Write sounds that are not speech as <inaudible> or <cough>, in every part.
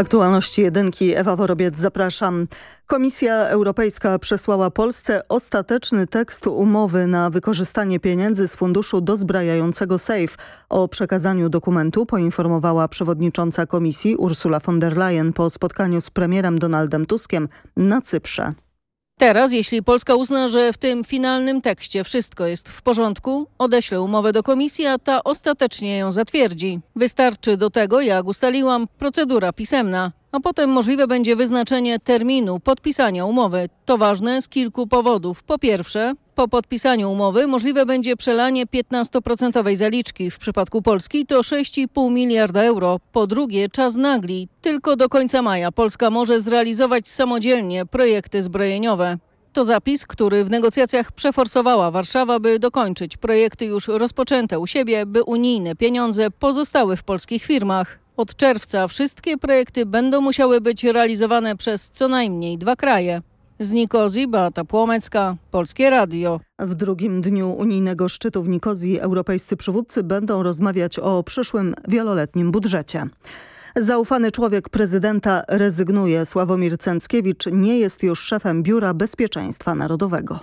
Aktualności jedynki, Ewa Worobiec, zapraszam. Komisja Europejska przesłała Polsce ostateczny tekst umowy na wykorzystanie pieniędzy z funduszu dozbrajającego SAFE. O przekazaniu dokumentu poinformowała przewodnicząca komisji Ursula von der Leyen po spotkaniu z premierem Donaldem Tuskiem na Cyprze. Teraz, jeśli Polska uzna, że w tym finalnym tekście wszystko jest w porządku, odeślę umowę do komisji, a ta ostatecznie ją zatwierdzi. Wystarczy do tego, jak ustaliłam, procedura pisemna a potem możliwe będzie wyznaczenie terminu podpisania umowy. To ważne z kilku powodów. Po pierwsze, po podpisaniu umowy możliwe będzie przelanie 15% zaliczki. W przypadku Polski to 6,5 miliarda euro. Po drugie, czas nagli. Tylko do końca maja Polska może zrealizować samodzielnie projekty zbrojeniowe. To zapis, który w negocjacjach przeforsowała Warszawa, by dokończyć projekty już rozpoczęte u siebie, by unijne pieniądze pozostały w polskich firmach. Od czerwca wszystkie projekty będą musiały być realizowane przez co najmniej dwa kraje. Z Nikozji Beata Płomecka, Polskie Radio. W drugim dniu unijnego szczytu w Nikozji europejscy przywódcy będą rozmawiać o przyszłym wieloletnim budżecie. Zaufany człowiek prezydenta rezygnuje. Sławomir Cęckiewicz nie jest już szefem Biura Bezpieczeństwa Narodowego.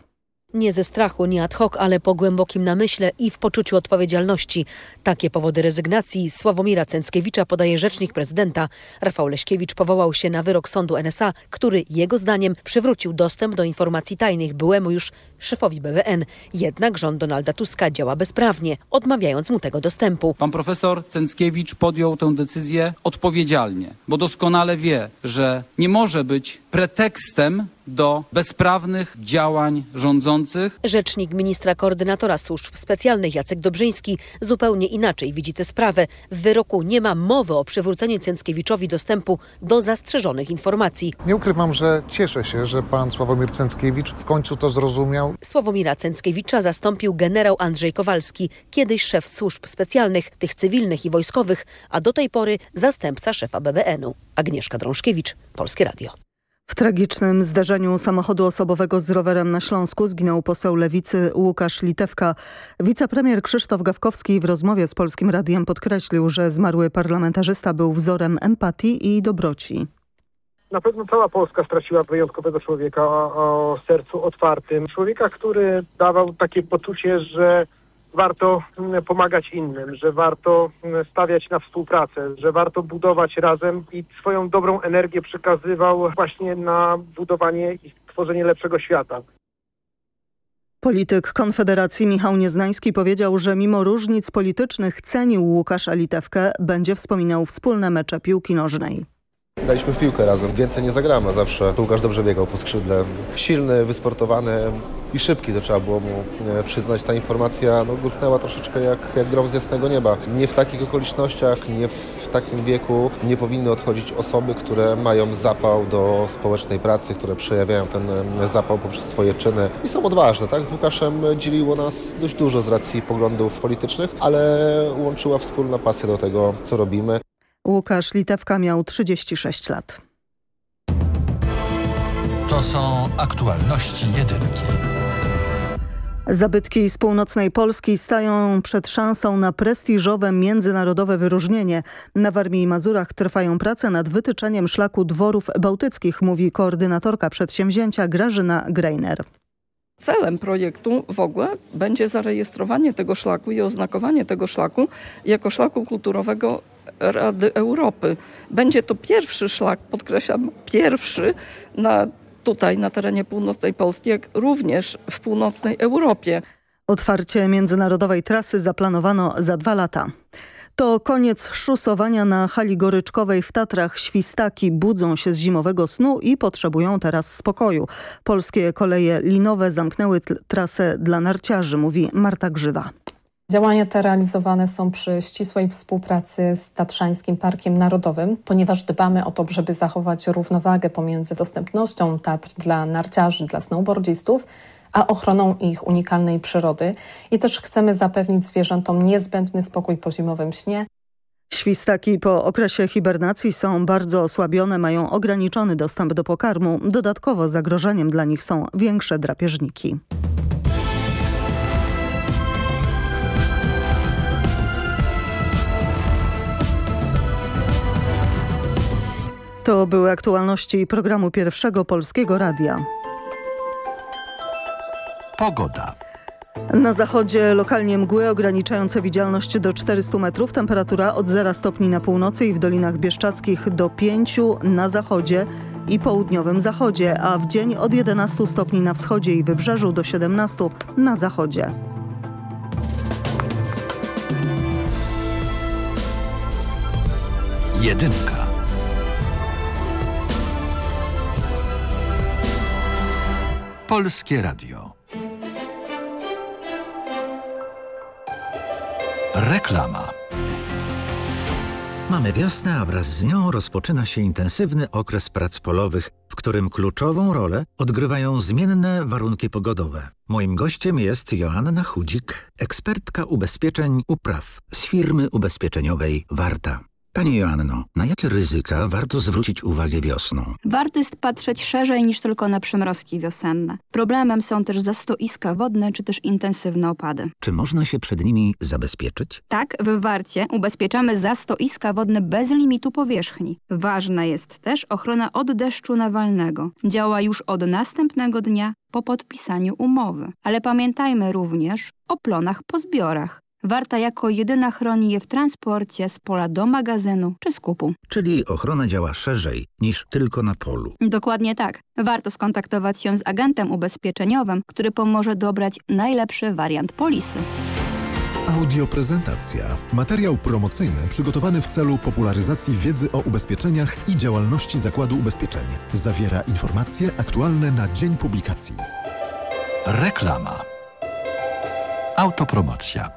Nie ze strachu, nie ad hoc, ale po głębokim namyśle i w poczuciu odpowiedzialności. Takie powody rezygnacji Sławomira Cęckiewicza podaje rzecznik prezydenta. Rafał Leśkiewicz powołał się na wyrok sądu NSA, który jego zdaniem przywrócił dostęp do informacji tajnych byłemu już szefowi BWN. Jednak rząd Donalda Tuska działa bezprawnie, odmawiając mu tego dostępu. Pan profesor Cęckiewicz podjął tę decyzję odpowiedzialnie, bo doskonale wie, że nie może być pretekstem do bezprawnych działań rządzących. Rzecznik ministra koordynatora służb specjalnych Jacek Dobrzyński zupełnie inaczej widzi tę sprawę. W wyroku nie ma mowy o przywróceniu Cęckiewiczowi dostępu do zastrzeżonych informacji. Nie ukrywam, że cieszę się, że pan Sławomir Cęckiewicz w końcu to zrozumiał. Sławomira Cęckiewicza zastąpił generał Andrzej Kowalski, kiedyś szef służb specjalnych, tych cywilnych i wojskowych, a do tej pory zastępca szefa BBN-u. Agnieszka Drążkiewicz, Polskie Radio. W tragicznym zdarzeniu samochodu osobowego z rowerem na Śląsku zginął poseł lewicy Łukasz Litewka. Wicepremier Krzysztof Gawkowski w rozmowie z Polskim Radiem podkreślił, że zmarły parlamentarzysta był wzorem empatii i dobroci. Na pewno cała Polska straciła wyjątkowego człowieka o, o sercu otwartym. Człowieka, który dawał takie poczucie, że warto mm, pomagać innym, że warto mm, stawiać na współpracę, że warto budować razem i swoją dobrą energię przekazywał właśnie na budowanie i tworzenie lepszego świata. Polityk Konfederacji Michał Nieznański powiedział, że mimo różnic politycznych cenił Łukasza Litewkę, będzie wspominał wspólne mecze piłki nożnej. Graliśmy w piłkę razem, więcej nie zagramy, zawsze Łukasz dobrze biegał po skrzydle. Silny, wysportowany i szybki, to trzeba było mu e, przyznać. Ta informacja no, gurknęła troszeczkę jak, jak grom z jasnego nieba. Nie w takich okolicznościach, nie w takim wieku nie powinny odchodzić osoby, które mają zapał do społecznej pracy, które przejawiają ten e, zapał poprzez swoje czyny i są odważne. Tak? Z Łukaszem dzieliło nas dość dużo z racji poglądów politycznych, ale łączyła wspólna pasja do tego, co robimy. Łukasz Litewka miał 36 lat. To są aktualności jedynki. Zabytki z północnej Polski stają przed szansą na prestiżowe międzynarodowe wyróżnienie. Na Warmii i Mazurach trwają prace nad wytyczeniem szlaku dworów bałtyckich, mówi koordynatorka przedsięwzięcia Grażyna Greiner. Celem projektu w ogóle będzie zarejestrowanie tego szlaku i oznakowanie tego szlaku jako szlaku kulturowego Rady Europy. Będzie to pierwszy szlak, podkreślam, pierwszy na, tutaj na terenie północnej Polski, jak również w północnej Europie. Otwarcie międzynarodowej trasy zaplanowano za dwa lata. To koniec szusowania na hali goryczkowej w Tatrach. Świstaki budzą się z zimowego snu i potrzebują teraz spokoju. Polskie koleje linowe zamknęły trasę dla narciarzy, mówi Marta Grzywa. Działania te realizowane są przy ścisłej współpracy z Tatrzańskim Parkiem Narodowym, ponieważ dbamy o to, żeby zachować równowagę pomiędzy dostępnością Tatr dla narciarzy, dla snowboardzistów, a ochroną ich unikalnej przyrody. I też chcemy zapewnić zwierzętom niezbędny spokój po zimowym śnie. Świstaki po okresie hibernacji są bardzo osłabione, mają ograniczony dostęp do pokarmu. Dodatkowo zagrożeniem dla nich są większe drapieżniki. To były aktualności programu Pierwszego Polskiego Radia. Pogoda. Na zachodzie lokalnie mgły ograniczające widzialność do 400 metrów. Temperatura od 0 stopni na północy i w Dolinach Bieszczadzkich do 5 na zachodzie i południowym zachodzie, a w dzień od 11 stopni na wschodzie i wybrzeżu do 17 na zachodzie. Jedynka. Polskie Radio. Reklama. Mamy wiosnę, a wraz z nią rozpoczyna się intensywny okres prac polowych, w którym kluczową rolę odgrywają zmienne warunki pogodowe. Moim gościem jest Joanna Chudzik, ekspertka ubezpieczeń upraw z firmy ubezpieczeniowej Warta. Pani Joanno, na jakie ryzyka warto zwrócić uwagę wiosną? Warto jest patrzeć szerzej niż tylko na przymrozki wiosenne. Problemem są też zastoiska wodne czy też intensywne opady. Czy można się przed nimi zabezpieczyć? Tak, w Warcie ubezpieczamy zastoiska wodne bez limitu powierzchni. Ważna jest też ochrona od deszczu nawalnego. Działa już od następnego dnia po podpisaniu umowy. Ale pamiętajmy również o plonach po zbiorach. Warta jako jedyna chroni je w transporcie z pola do magazynu czy skupu. Czyli ochrona działa szerzej niż tylko na polu. Dokładnie tak. Warto skontaktować się z agentem ubezpieczeniowym, który pomoże dobrać najlepszy wariant polisy. Audioprezentacja. Materiał promocyjny przygotowany w celu popularyzacji wiedzy o ubezpieczeniach i działalności Zakładu Ubezpieczeń. Zawiera informacje aktualne na dzień publikacji. Reklama. Autopromocja.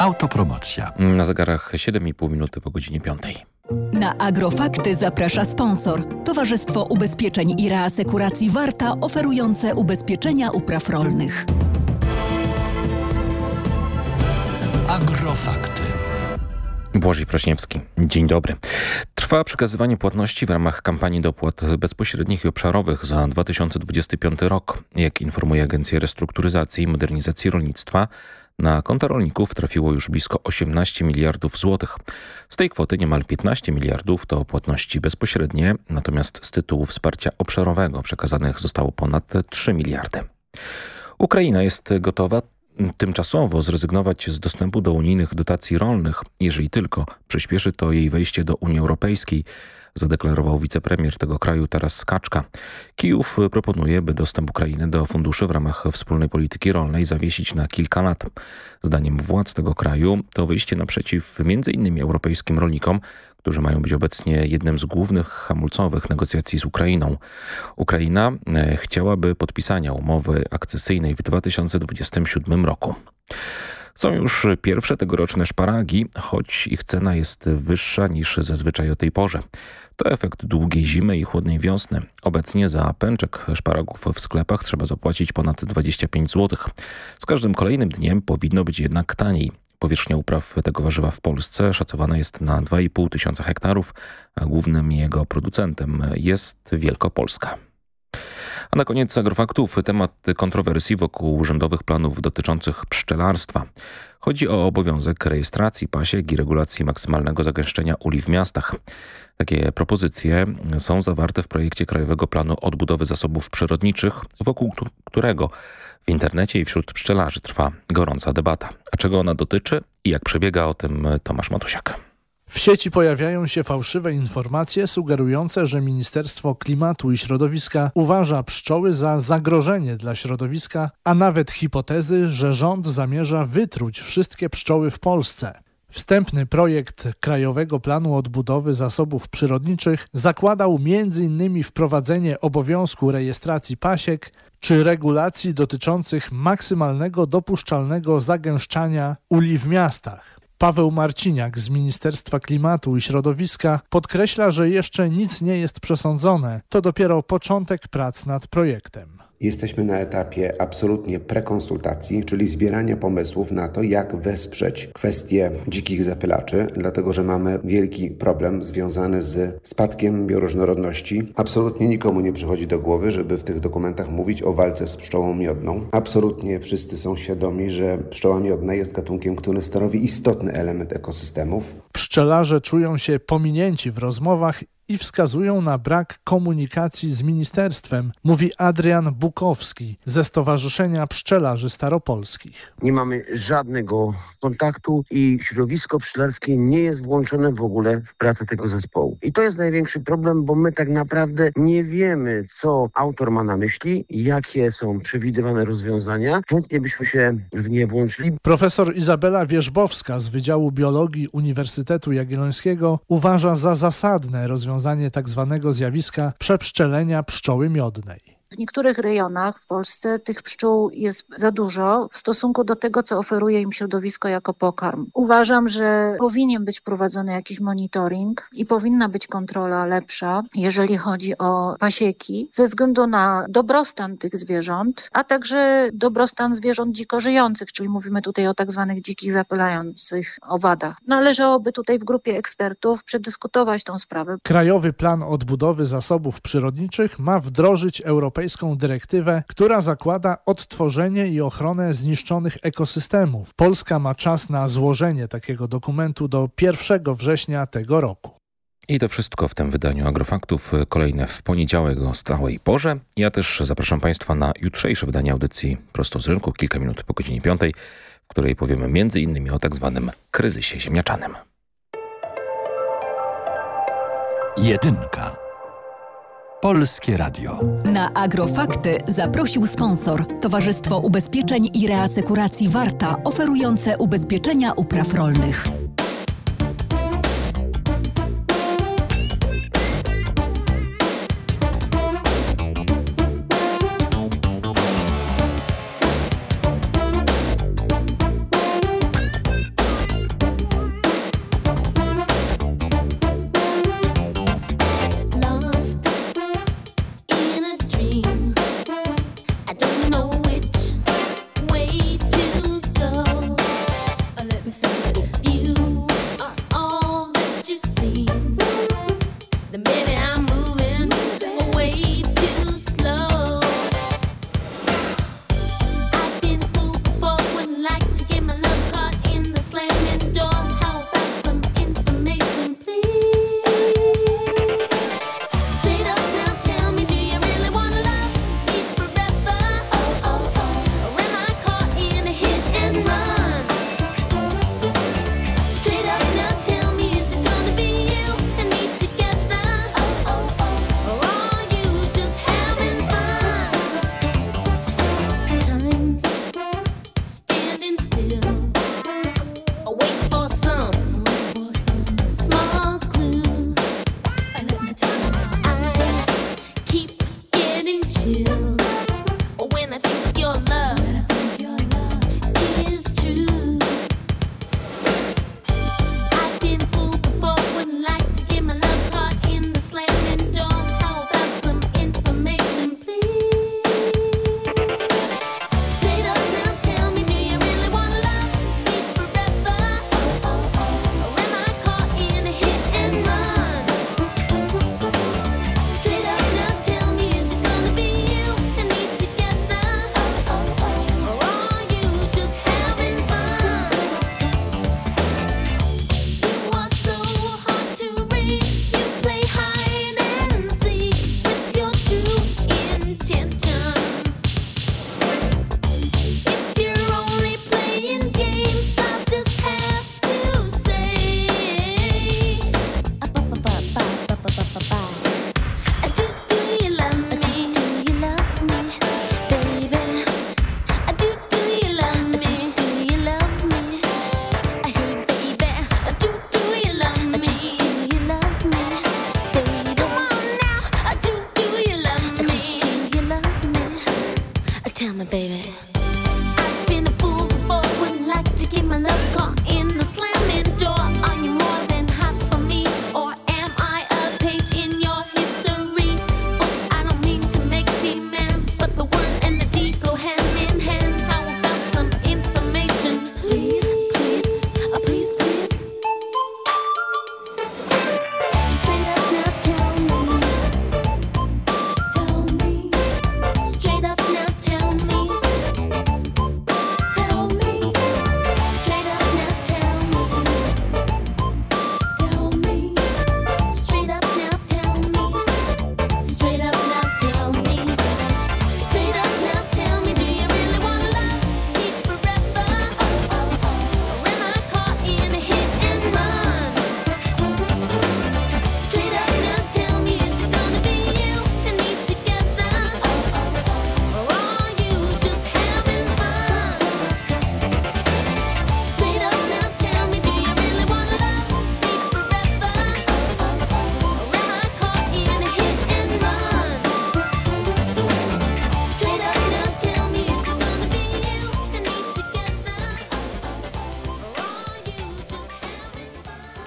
Autopromocja. Na zegarach 7,5 minuty po godzinie 5. Na Agrofakty zaprasza sponsor. Towarzystwo Ubezpieczeń i Reasekuracji Warta oferujące ubezpieczenia upraw rolnych. Agrofakty. Błożej Prośniewski. Dzień dobry. Trwa przekazywanie płatności w ramach kampanii dopłat bezpośrednich i obszarowych za 2025 rok. Jak informuje Agencja Restrukturyzacji i Modernizacji Rolnictwa, na konta rolników trafiło już blisko 18 miliardów złotych. Z tej kwoty niemal 15 miliardów to płatności bezpośrednie, natomiast z tytułu wsparcia obszarowego przekazanych zostało ponad 3 miliardy. Ukraina jest gotowa tymczasowo zrezygnować z dostępu do unijnych dotacji rolnych, jeżeli tylko przyspieszy to jej wejście do Unii Europejskiej, zadeklarował wicepremier tego kraju Taras Kaczka. Kijów proponuje, by dostęp Ukrainy do funduszy w ramach wspólnej polityki rolnej zawiesić na kilka lat. Zdaniem władz tego kraju to wyjście naprzeciw m.in. europejskim rolnikom, którzy mają być obecnie jednym z głównych hamulcowych negocjacji z Ukrainą. Ukraina chciałaby podpisania umowy akcesyjnej w 2027 roku. Są już pierwsze tegoroczne szparagi, choć ich cena jest wyższa niż zazwyczaj o tej porze. To efekt długiej zimy i chłodnej wiosny. Obecnie za pęczek szparagów w sklepach trzeba zapłacić ponad 25 zł. Z każdym kolejnym dniem powinno być jednak taniej. Powierzchnia upraw tego warzywa w Polsce szacowana jest na 2,5 tysiąca hektarów, a głównym jego producentem jest Wielkopolska. A na koniec agrofaktów temat kontrowersji wokół urzędowych planów dotyczących pszczelarstwa. Chodzi o obowiązek rejestracji pasiek i regulacji maksymalnego zagęszczenia uli w miastach. Takie propozycje są zawarte w projekcie Krajowego Planu Odbudowy Zasobów Przyrodniczych, wokół którego w internecie i wśród pszczelarzy trwa gorąca debata. A czego ona dotyczy i jak przebiega o tym Tomasz Matusiak. W sieci pojawiają się fałszywe informacje sugerujące, że Ministerstwo Klimatu i Środowiska uważa pszczoły za zagrożenie dla środowiska, a nawet hipotezy, że rząd zamierza wytruć wszystkie pszczoły w Polsce. Wstępny projekt Krajowego Planu Odbudowy Zasobów Przyrodniczych zakładał m.in. wprowadzenie obowiązku rejestracji pasiek czy regulacji dotyczących maksymalnego dopuszczalnego zagęszczania uli w miastach. Paweł Marciniak z Ministerstwa Klimatu i Środowiska podkreśla, że jeszcze nic nie jest przesądzone. To dopiero początek prac nad projektem. Jesteśmy na etapie absolutnie prekonsultacji, czyli zbierania pomysłów na to, jak wesprzeć kwestię dzikich zapylaczy, dlatego że mamy wielki problem związany z spadkiem bioróżnorodności. Absolutnie nikomu nie przychodzi do głowy, żeby w tych dokumentach mówić o walce z pszczołą miodną. Absolutnie wszyscy są świadomi, że pszczoła miodna jest gatunkiem, który stanowi istotny element ekosystemów. Pszczelarze czują się pominięci w rozmowach i wskazują na brak komunikacji z ministerstwem, mówi Adrian Bukowski ze Stowarzyszenia Pszczelarzy Staropolskich. Nie mamy żadnego kontaktu i środowisko pszczelarskie nie jest włączone w ogóle w pracę tego zespołu. I to jest największy problem, bo my tak naprawdę nie wiemy, co autor ma na myśli, jakie są przewidywane rozwiązania. Chętnie byśmy się w nie włączyli. Profesor Izabela Wierzbowska z Wydziału Biologii Uniwersytetu Jagiellońskiego uważa za zasadne rozwiązanie rozwiązanie tzw. Tak zjawiska przepszczelenia pszczoły miodnej. W niektórych rejonach w Polsce tych pszczół jest za dużo w stosunku do tego, co oferuje im środowisko jako pokarm. Uważam, że powinien być prowadzony jakiś monitoring i powinna być kontrola lepsza, jeżeli chodzi o pasieki, ze względu na dobrostan tych zwierząt, a także dobrostan zwierząt dziko żyjących, czyli mówimy tutaj o tak zwanych dzikich zapylających owadach. Należałoby tutaj w grupie ekspertów przedyskutować tą sprawę. Krajowy Plan Odbudowy Zasobów Przyrodniczych ma wdrożyć Europejski europejską dyrektywę, która zakłada odtworzenie i ochronę zniszczonych ekosystemów. Polska ma czas na złożenie takiego dokumentu do 1 września tego roku. I to wszystko w tym wydaniu Agrofaktów. Kolejne w poniedziałek o stałej porze. Ja też zapraszam Państwa na jutrzejsze wydanie audycji Prosto z Rynku, kilka minut po godzinie 5, w której powiemy m.in. o tak zwanym kryzysie ziemniaczanym. Jedynka. Polskie Radio. Na Agrofakty zaprosił sponsor Towarzystwo Ubezpieczeń i Reasekuracji Warta, oferujące ubezpieczenia upraw rolnych.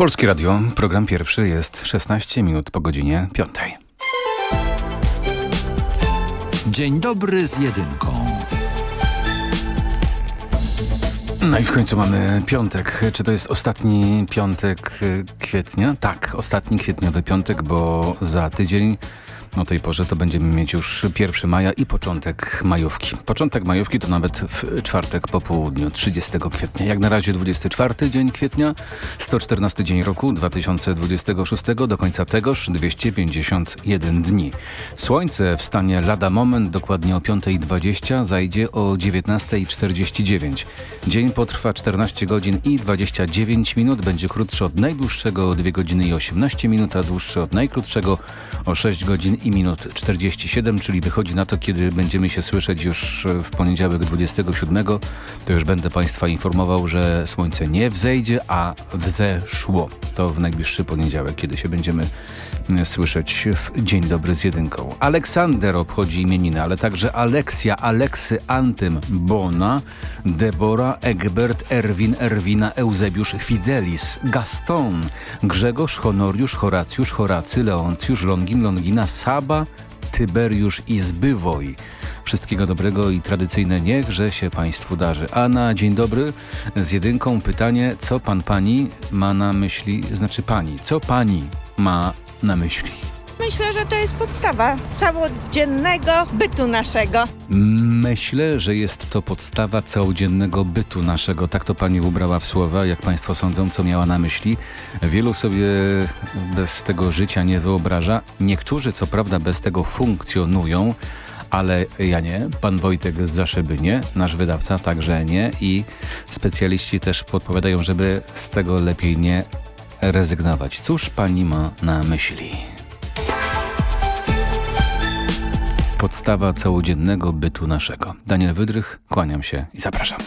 Polskie Radio, program pierwszy jest 16 minut po godzinie 5. Dzień dobry z jedynką. No i w końcu mamy piątek. Czy to jest ostatni piątek kwietnia? Tak, ostatni kwietniowy piątek, bo za tydzień o tej porze to będziemy mieć już 1 maja i początek majówki. Początek majówki to nawet w czwartek po południu, 30 kwietnia. Jak na razie 24 dzień kwietnia, 114 dzień roku 2026, do końca tegoż 251 dni. Słońce wstanie lada moment, dokładnie o 5.20, zajdzie o 19.49. Dzień potrwa 14 godzin i 29 minut, będzie krótszy od najdłuższego o 2 godziny i 18 minut, a dłuższy od najkrótszego o 6 godzin i minut 47, czyli wychodzi na to, kiedy będziemy się słyszeć już w poniedziałek 27, to już będę Państwa informował, że słońce nie wzejdzie, a wzeszło. To w najbliższy poniedziałek, kiedy się będziemy słyszeć w Dzień Dobry z Jedynką. Aleksander obchodzi imieniny, ale także Aleksja, Aleksy, Antym, Bona, Debora, Egbert, Erwin, Erwina, Eusebiusz, Fidelis, Gaston, Grzegorz, Honoriusz, Horacjusz, Horacy, Leoncjusz, Longin, Longina, Saba, Tyberiusz i Zbywoj. Wszystkiego dobrego i tradycyjne niechże się Państwu darzy. A na dzień dobry z jedynką pytanie, co pan pani ma na myśli, znaczy pani, co pani ma na myśli? Myślę, że to jest podstawa całodziennego bytu naszego. Myślę, że jest to podstawa całodziennego bytu naszego. Tak to pani ubrała w słowa, jak państwo sądzą, co miała na myśli. Wielu sobie bez tego życia nie wyobraża. Niektórzy co prawda bez tego funkcjonują, ale ja nie. Pan Wojtek z Zaszyby nie, nasz wydawca także nie i specjaliści też podpowiadają, żeby z tego lepiej nie rezygnować. Cóż pani ma na myśli? Podstawa całodziennego bytu naszego. Daniel Wydrych, kłaniam się i zapraszam.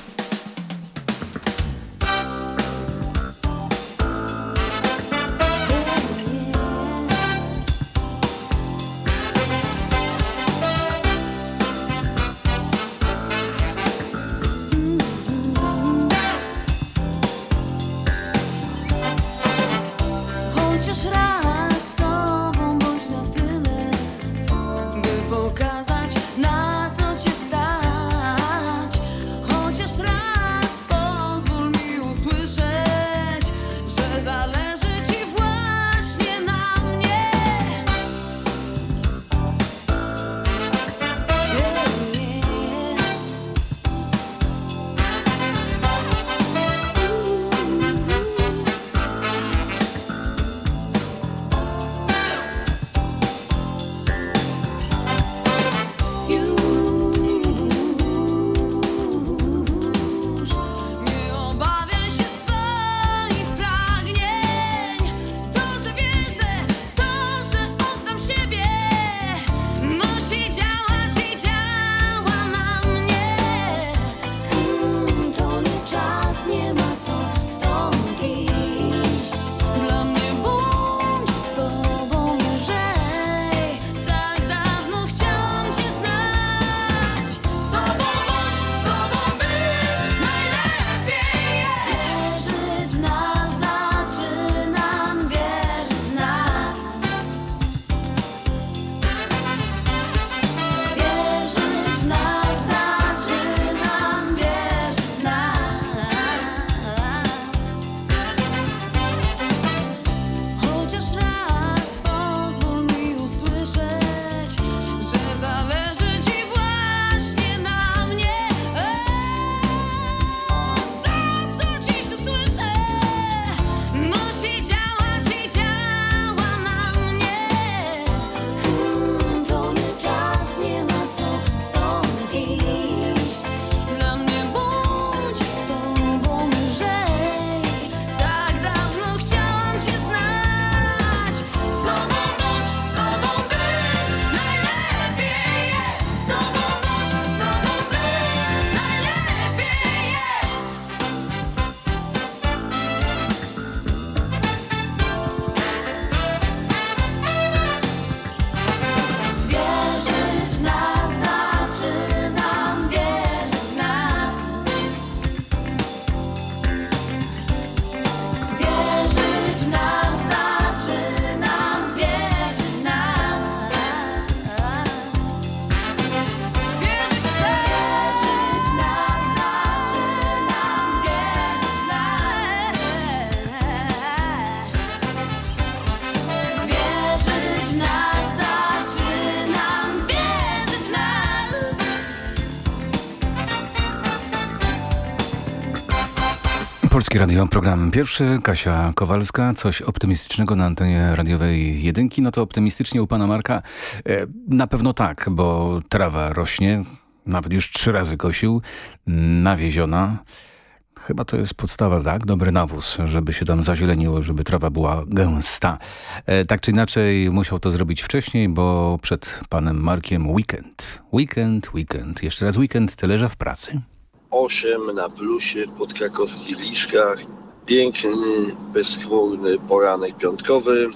Polskie Radio, program pierwszy, Kasia Kowalska, coś optymistycznego na antenie radiowej jedynki, no to optymistycznie u pana Marka e, na pewno tak, bo trawa rośnie, nawet już trzy razy kosił, nawieziona, Chyba to jest podstawa, tak? Dobry nawóz, żeby się tam zazieleniło, żeby trawa była gęsta. E, tak czy inaczej musiał to zrobić wcześniej, bo przed panem Markiem weekend. Weekend, weekend. Jeszcze raz weekend, tyle że w pracy. 8 na plusie w podkrakowskich Liszkach. Piękny, bezchmurny poranek piątkowy.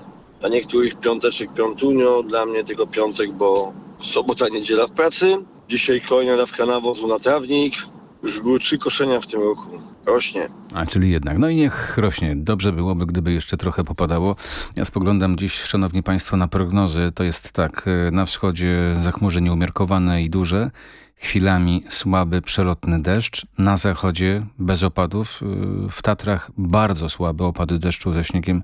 Dla niektórych piąteczek piątunio, dla mnie tylko piątek, bo sobota, niedziela w pracy. Dzisiaj kolejna dawka nawozu na trawnik. Już były trzy koszenia w tym roku. Rośnie. A, czyli jednak. No i niech rośnie. Dobrze byłoby, gdyby jeszcze trochę popadało. Ja spoglądam dziś, szanowni państwo, na prognozy. To jest tak, na wschodzie zachmurzenie umiarkowane i duże. Chwilami słaby, przelotny deszcz. Na zachodzie bez opadów. E, w Tatrach bardzo słabe opady deszczu ze śniegiem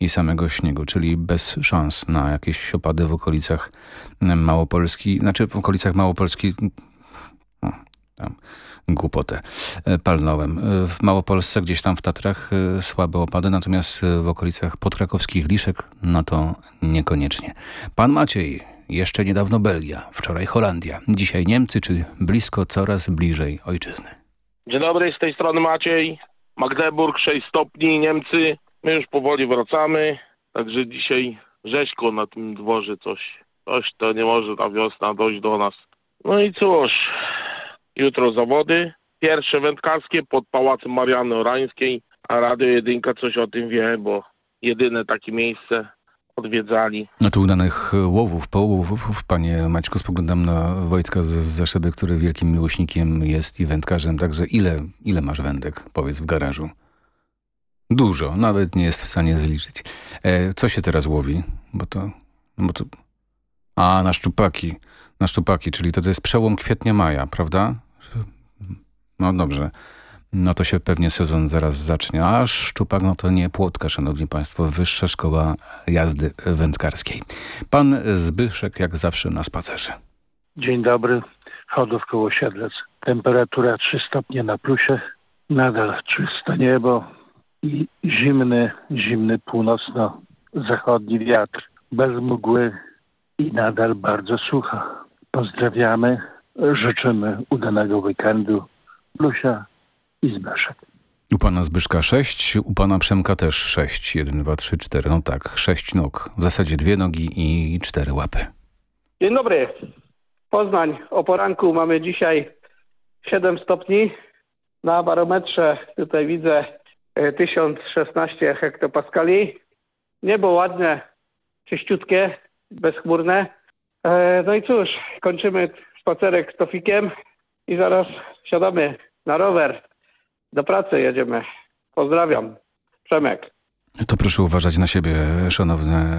i samego śniegu, czyli bez szans na jakieś opady w okolicach Małopolski. Znaczy w okolicach Małopolski... No, tam głupotę e, palnąłem. E, w Małopolsce, gdzieś tam w Tatrach e, słabe opady, natomiast w okolicach podkrakowskich Liszek, no to niekoniecznie. Pan Maciej, jeszcze niedawno Belgia, wczoraj Holandia, dzisiaj Niemcy, czy blisko coraz bliżej ojczyzny. Dzień dobry, z tej strony Maciej. Magdeburg 6 stopni, Niemcy. My już powoli wracamy, także dzisiaj rzeźko na tym dworze coś. Coś to nie może ta wiosna dojść do nas. No i cóż, Jutro zawody. Pierwsze wędkarskie pod Pałacem Mariany Orańskiej, a Radio Jedynka coś o tym wie, bo jedyne takie miejsce odwiedzali. No to udanych łowów, połowów. Panie Maćku, spoglądam na Wojtka z Zaszeby, który wielkim miłośnikiem jest i wędkarzem. Także ile, ile masz wędek, powiedz, w garażu? Dużo, nawet nie jest w stanie zliczyć. E, co się teraz łowi? Bo to, bo to... A, na szczupaki. Na szczupaki, czyli to, to jest przełom kwietnia-maja, prawda? No dobrze. No to się pewnie sezon zaraz zacznie. A szczupak, no to nie płotka, szanowni państwo. Wyższa szkoła jazdy wędkarskiej. Pan Zbyszek jak zawsze na spacerze. Dzień dobry. Chodów koło Siedlec. Temperatura 3 stopnie na plusie. Nadal czyste niebo i zimny, zimny północno-zachodni wiatr. Bez mgły i nadal bardzo sucho. Pozdrawiamy życzymy udanego weekendu. Lusia i Zbyszek. U pana Zbyszka 6, u pana Przemka też 6. 1, 2, 3, 4. No tak, 6 nóg. W zasadzie dwie nogi i cztery łapy. Dzień dobry. Poznań. O poranku mamy dzisiaj 7 stopni. Na barometrze tutaj widzę 1016 hektopaskali. Niebo ładne, czyściutkie, bezchmurne. E, no i cóż, kończymy spacerek z Tofikiem i zaraz siadamy na rower. Do pracy jedziemy. Pozdrawiam. Przemek. To proszę uważać na siebie, szanowny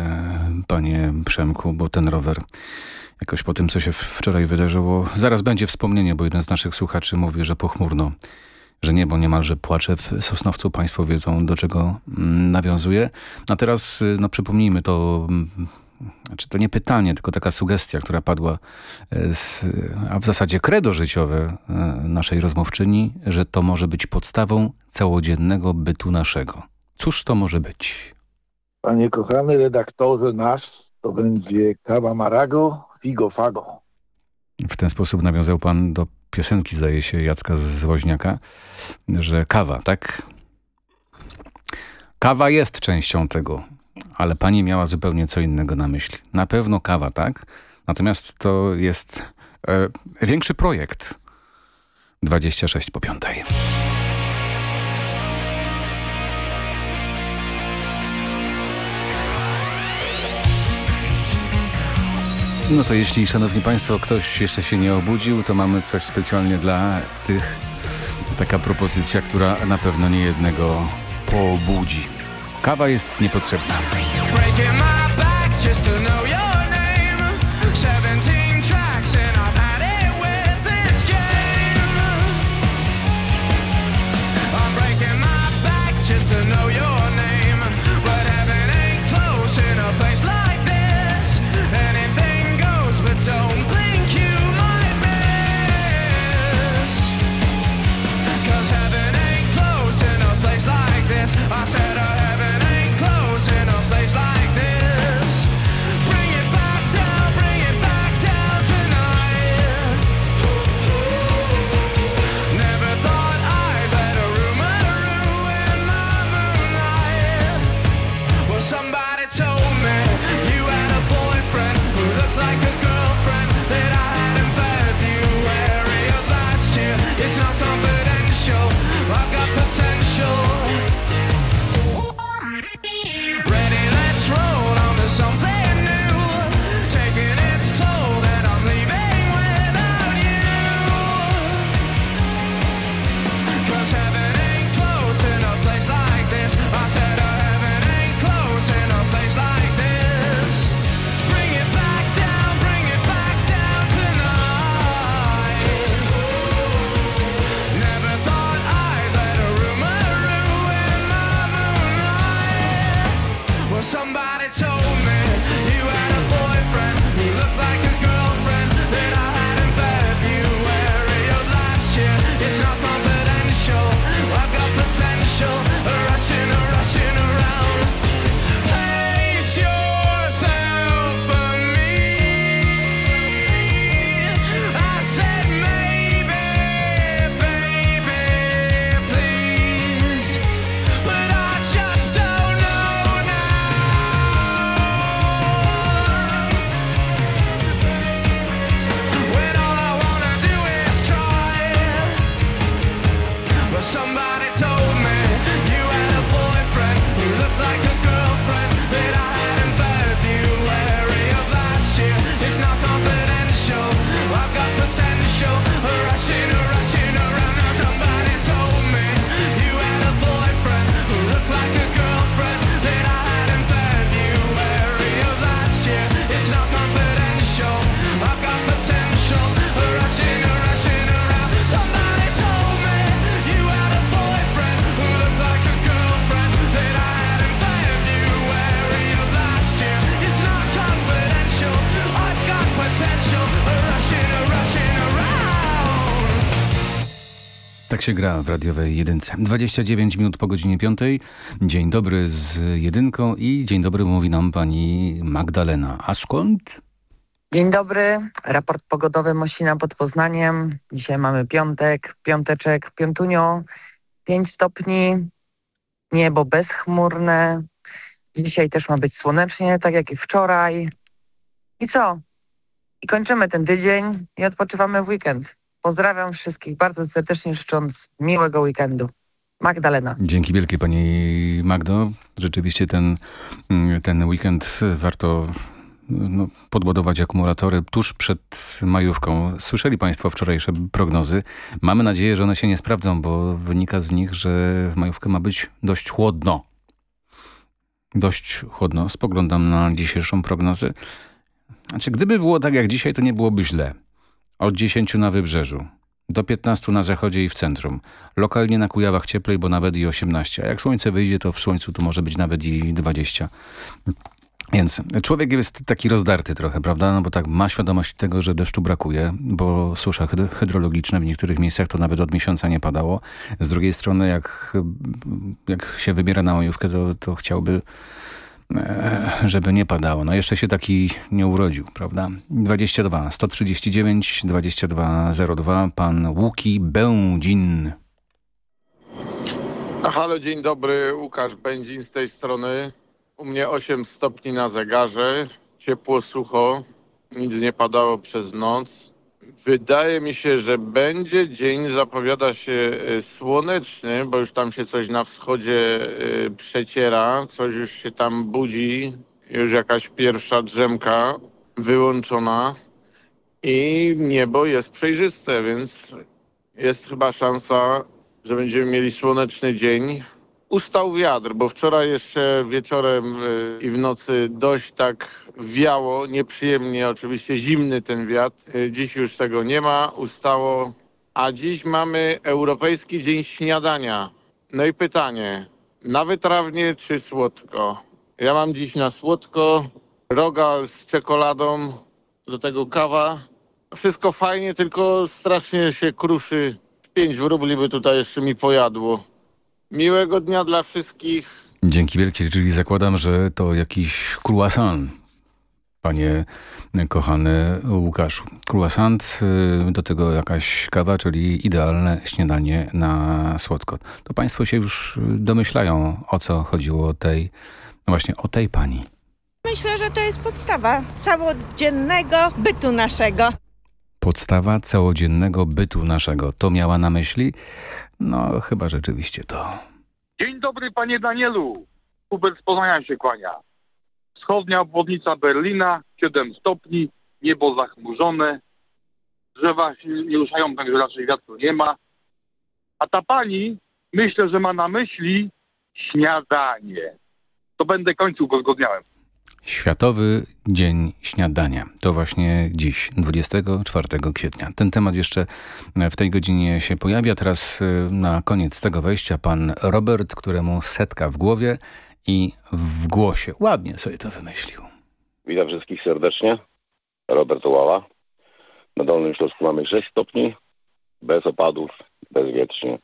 panie Przemku, bo ten rower jakoś po tym, co się wczoraj wydarzyło, zaraz będzie wspomnienie, bo jeden z naszych słuchaczy mówi, że pochmurno, że niebo niemalże płacze w Sosnowcu. Państwo wiedzą, do czego mm, nawiązuje. A teraz no, przypomnijmy to mm, znaczy to nie pytanie, tylko taka sugestia, która padła, e, z, a w zasadzie kredo życiowe e, naszej rozmówczyni, że to może być podstawą całodziennego bytu naszego. Cóż to może być? Panie kochany redaktorze nasz, to będzie kawa Marago, Figo Fago. W ten sposób nawiązał pan do piosenki, zdaje się, Jacka z Woźniaka, że kawa, tak? Kawa jest częścią tego ale pani miała zupełnie co innego na myśli. Na pewno kawa, tak? Natomiast to jest e, większy projekt. 26 po piątej. No to jeśli, szanowni państwo, ktoś jeszcze się nie obudził, to mamy coś specjalnie dla tych. Taka propozycja, która na pewno nie jednego pobudzi. Kawa jest niepotrzebna. Się gra w radiowej jedynce. 29 minut po godzinie 5. Dzień dobry z jedynką i dzień dobry mówi nam pani Magdalena. A skąd? Dzień dobry, raport pogodowy Mosina pod Poznaniem. Dzisiaj mamy piątek, piąteczek, piątunio, 5 stopni, niebo bezchmurne. Dzisiaj też ma być słonecznie, tak jak i wczoraj. I co? I kończymy ten tydzień i odpoczywamy w weekend. Pozdrawiam wszystkich bardzo serdecznie życząc miłego weekendu. Magdalena. Dzięki wielkie pani Magdo. Rzeczywiście ten, ten weekend warto no, podładować akumulatory tuż przed majówką. Słyszeli państwo wczorajsze prognozy. Mamy nadzieję, że one się nie sprawdzą, bo wynika z nich, że w majówkę ma być dość chłodno. Dość chłodno. Spoglądam na dzisiejszą prognozę. Znaczy, gdyby było tak jak dzisiaj, to nie byłoby źle. Od 10 na wybrzeżu, do 15 na zachodzie i w centrum. Lokalnie na Kujawach cieplej, bo nawet i 18. A jak słońce wyjdzie, to w słońcu to może być nawet i 20. Więc człowiek jest taki rozdarty trochę, prawda? No bo tak ma świadomość tego, że deszczu brakuje, bo susza hydrologiczna w niektórych miejscach to nawet od miesiąca nie padało. Z drugiej strony, jak, jak się wybiera na majówkę, to, to chciałby żeby nie padało. No jeszcze się taki nie urodził, prawda? 22 139 2202 pan Łuki Będzin. Halo, dzień dobry. Łukasz Będzin z tej strony. U mnie 8 stopni na zegarze. Ciepło, sucho. Nic nie padało przez noc. Wydaje mi się, że będzie dzień, zapowiada się e, słoneczny, bo już tam się coś na wschodzie e, przeciera, coś już się tam budzi, już jakaś pierwsza drzemka wyłączona i niebo jest przejrzyste, więc jest chyba szansa, że będziemy mieli słoneczny dzień. Ustał wiatr, bo wczoraj jeszcze wieczorem y, i w nocy dość tak wiało, nieprzyjemnie, oczywiście zimny ten wiatr. Y, dziś już tego nie ma, ustało. A dziś mamy Europejski Dzień Śniadania. No i pytanie, na wytrawnie czy słodko? Ja mam dziś na słodko, rogal z czekoladą, do tego kawa. Wszystko fajnie, tylko strasznie się kruszy. Pięć wróbli by tutaj jeszcze mi pojadło. Miłego dnia dla wszystkich. Dzięki wielkie, czyli zakładam, że to jakiś croissant, panie kochany Łukaszu. Croissant, y, do tego jakaś kawa, czyli idealne śniadanie na słodko. To państwo się już domyślają, o co chodziło tej, no właśnie o tej pani. Myślę, że to jest podstawa całodziennego bytu naszego podstawa całodziennego bytu naszego. To miała na myśli? No, chyba rzeczywiście to. Dzień dobry, panie Danielu. Hubert z Poznania się kłania. Wschodnia obwodnica Berlina, 7 stopni, niebo zachmurzone, drzewa się nie ruszają, także raczej wiatru nie ma. A ta pani, myślę, że ma na myśli śniadanie. To będę kończył, go zgodniałem. Światowy Dzień Śniadania. To właśnie dziś, 24 kwietnia. Ten temat jeszcze w tej godzinie się pojawia. Teraz y, na koniec tego wejścia pan Robert, któremu setka w głowie i w głosie. Ładnie sobie to wymyślił. Witam wszystkich serdecznie. Robert Ołała. Na Dolnym Śląsku mamy 6 stopni, bez opadów, bezwietrznie.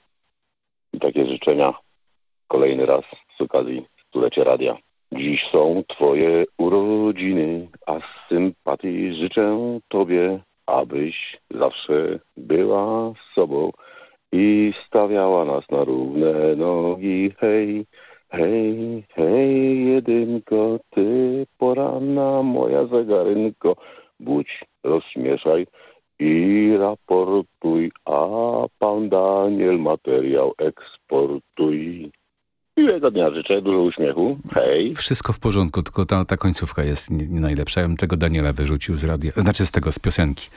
I takie życzenia kolejny raz z okazji stulecia radia. Dziś są Twoje urodziny, a z sympatii życzę Tobie, abyś zawsze była z sobą i stawiała nas na równe nogi. Hej, hej, hej, jedynko, Ty poranna moja zegarynko, budź, rozśmieszaj i raportuj, a Pan Daniel materiał eksportuj. Miłego dnia życzę, dużo uśmiechu. Hej. Wszystko w porządku, tylko ta, ta końcówka jest nie, nie najlepsza. Ja bym tego Daniela wyrzucił z radia, znaczy z tego, z piosenki,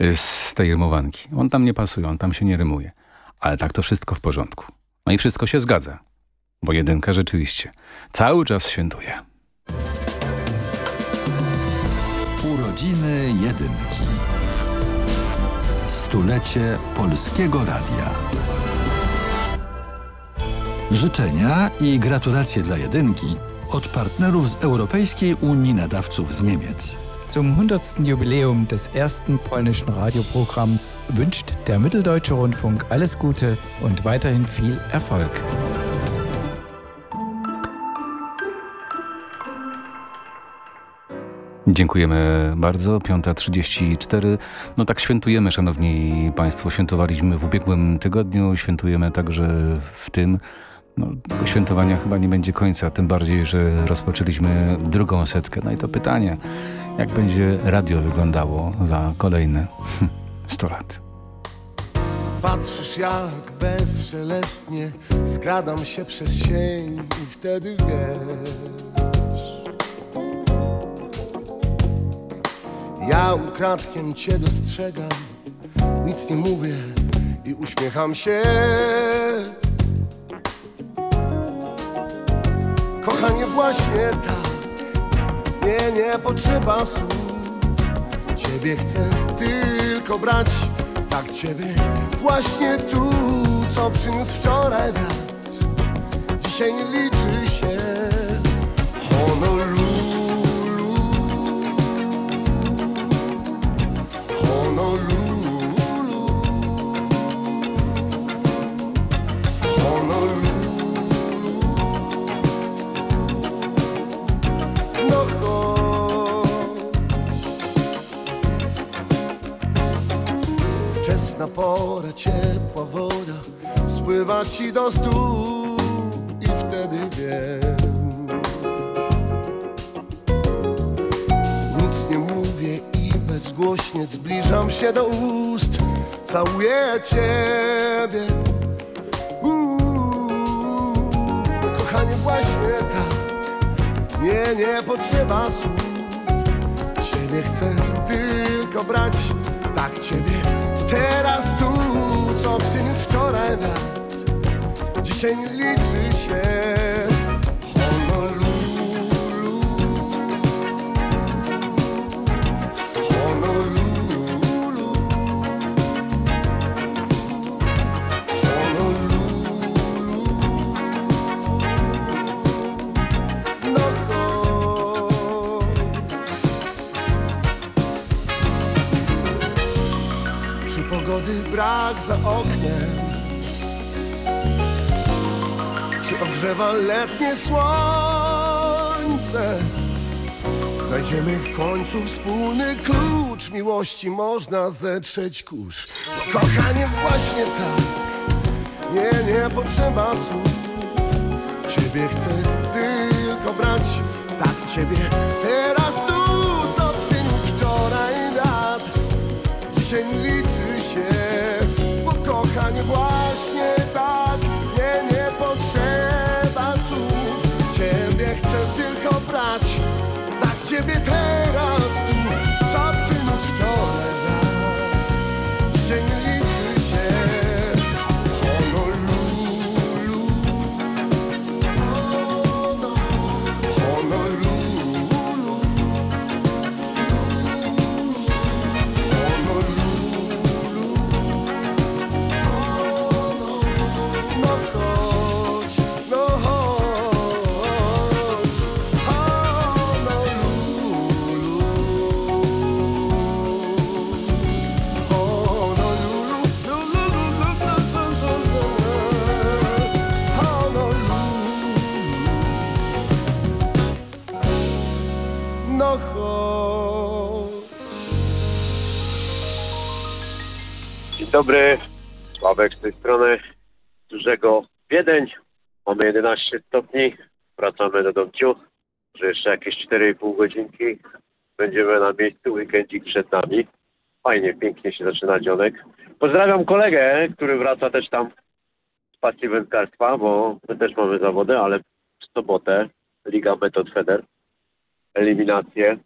y, z tej rymowanki. On tam nie pasuje, on tam się nie rymuje. Ale tak to wszystko w porządku. No i wszystko się zgadza. Bo jedynka rzeczywiście cały czas świętuje. Urodziny jedynki. Stulecie Polskiego Radia. Życzenia i gratulacje dla jedynki od partnerów z Europejskiej Unii Nadawców z Niemiec. Zum 100. Jubiläum des ersten polnischen Radioprogramms wünscht der Mitteldeutsche Rundfunk alles Gute und weiterhin viel Erfolg. Dziękujemy bardzo. 5.34. No tak świętujemy, szanowni państwo. Świętowaliśmy w ubiegłym tygodniu, świętujemy także w tym. No, tego świętowania chyba nie będzie końca, tym bardziej, że rozpoczęliśmy drugą setkę. No i to pytanie, jak będzie radio wyglądało za kolejne <laughs> 100 lat. Patrzysz jak bezszelestnie skradam się przez sień i wtedy wiesz Ja ukradkiem cię dostrzegam, nic nie mówię i uśmiecham się. Kochanie właśnie tak, nie, nie potrzeba słów. Ciebie chcę tylko brać, tak Ciebie właśnie tu Co przyniósł wczoraj wiatr, dzisiaj nie liczy się ciepła woda Spływa ci do stóp i wtedy wiem. Nic nie mówię i bezgłośnie zbliżam się do ust. Całuję ciebie. Uuu, Kochanie właśnie tak. Nie, nie potrzeba słów Ciebie chcę tylko brać Tak Ciebie. Teraz tu Co przyniósł wczoraj wiatr. Dzisiaj liczy się brak za oknem Czy ogrzewa letnie słońce? Znajdziemy w końcu wspólny klucz. Miłości można zetrzeć kurz. Bo kochanie właśnie tak. Nie, nie potrzeba słów. Ciebie chcę tylko brać. Tak Ciebie teraz tu Co przyniósł wczoraj wiatr Dzisiaj kochanie właśnie tak Nie, nie potrzeba słów. Ciebie chcę tylko brać Tak Ciebie teraz dobry, Sławek z tej strony dużego Wiedeń. Mamy 11 stopni, wracamy do domciu, że jeszcze jakieś 4,5 godzinki będziemy na miejscu, weekendzik przed nami. Fajnie, pięknie się zaczyna dzionek. Pozdrawiam kolegę, który wraca też tam z pasji wędkarstwa, bo my też mamy zawody, ale w sobotę Liga Metod Feder, eliminacje.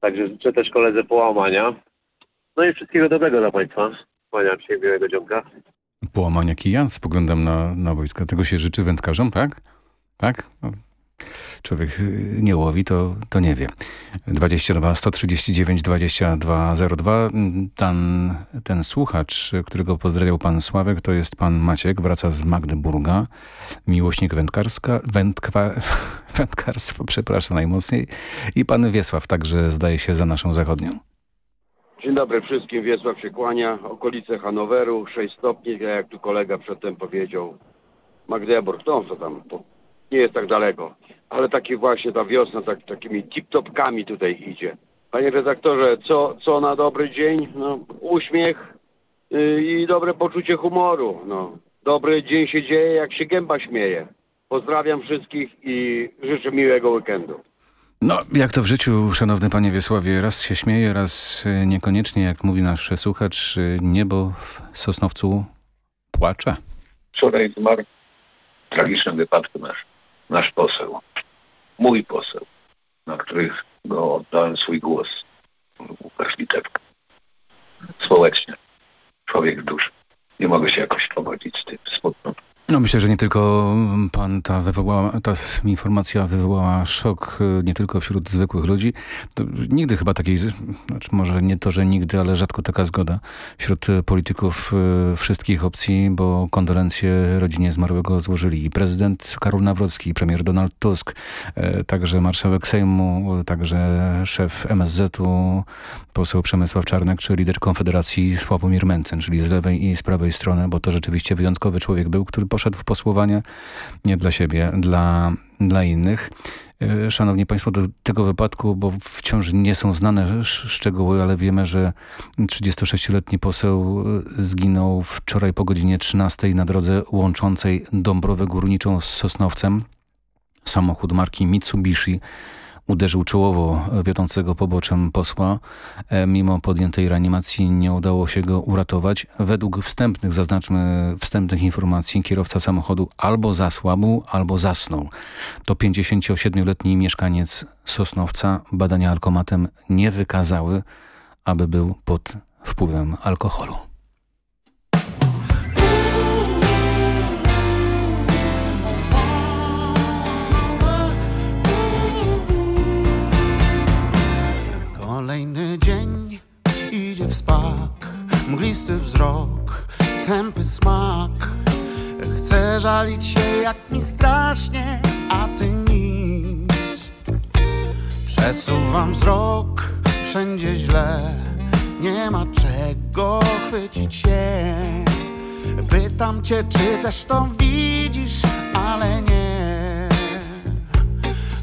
Także życzę też koledze połamania. No i wszystkiego dobrego dla Państwa. Kłaniam się, miłego dzionka. Połamania kija, spoglądam na, na wojska. Tego się życzy wędkarzom, tak? Tak? No. człowiek y, nie łowi, to, to nie wie. 22 139 2202. Ten, ten słuchacz, którego pozdrawiał pan Sławek, to jest pan Maciek, wraca z Magdeburga, miłośnik wędkarska, wędkwa, <laughs> wędkarstwa, przepraszam najmocniej, i pan Wiesław także zdaje się za naszą zachodnią. Dzień dobry wszystkim, Wiesław się kłania, okolice Hanoweru, 6 stopni, jak tu kolega przedtem powiedział. Magdeburg, no co tam, to nie jest tak daleko. Ale taki właśnie ta wiosna tak, takimi tip-topkami tutaj idzie. Panie redaktorze, co, co na dobry dzień? No, uśmiech yy, i dobre poczucie humoru. No. Dobry dzień się dzieje, jak się gęba śmieje. Pozdrawiam wszystkich i życzę miłego weekendu. No, jak to w życiu, szanowny panie Wiesławie, raz się śmieje, raz y, niekoniecznie, jak mówi nasz słuchacz, y, niebo w Sosnowcu płacze. Wczoraj zmarł w tragicznym wypadku nasz, nasz poseł, mój poseł, na których go oddałem swój głos, Łukasz Litewka. Społecznie, człowiek duszy. Nie mogę się jakoś pogodzić z tym smutną no myślę, że nie tylko pan ta, wywołała, ta informacja wywołała szok y, nie tylko wśród zwykłych ludzi. To nigdy chyba takiej, znaczy może nie to, że nigdy, ale rzadko taka zgoda wśród polityków y, wszystkich opcji, bo kondolencje rodzinie zmarłego złożyli i prezydent Karol Nawrocki, premier Donald Tusk, y, także marszałek Sejmu, także szef MSZ-u, poseł Przemysław Czarnek, czy lider Konfederacji Sławomir Mencen, czyli z lewej i z prawej strony, bo to rzeczywiście wyjątkowy człowiek był, który poszedł w posłowanie nie dla siebie, dla, dla innych. E, szanowni Państwo, do tego wypadku, bo wciąż nie są znane szczegóły, ale wiemy, że 36-letni poseł e, zginął wczoraj po godzinie 13 na drodze łączącej Dąbrowę Górniczą z Sosnowcem. Samochód marki Mitsubishi uderzył czołowo wiodącego poboczem posła. E, mimo podjętej reanimacji nie udało się go uratować. Według wstępnych, zaznaczmy, wstępnych informacji kierowca samochodu albo zasłabł, albo zasnął. To 57-letni mieszkaniec Sosnowca. Badania alkomatem nie wykazały, aby był pod wpływem alkoholu. Idzie w spak Mglisty wzrok, tępy smak. Chcę żalić się jak mi strasznie, a ty nic. Przesuwam wzrok, wszędzie źle Nie ma czego chwycić się. Pytam cię, czy też to widzisz, ale nie.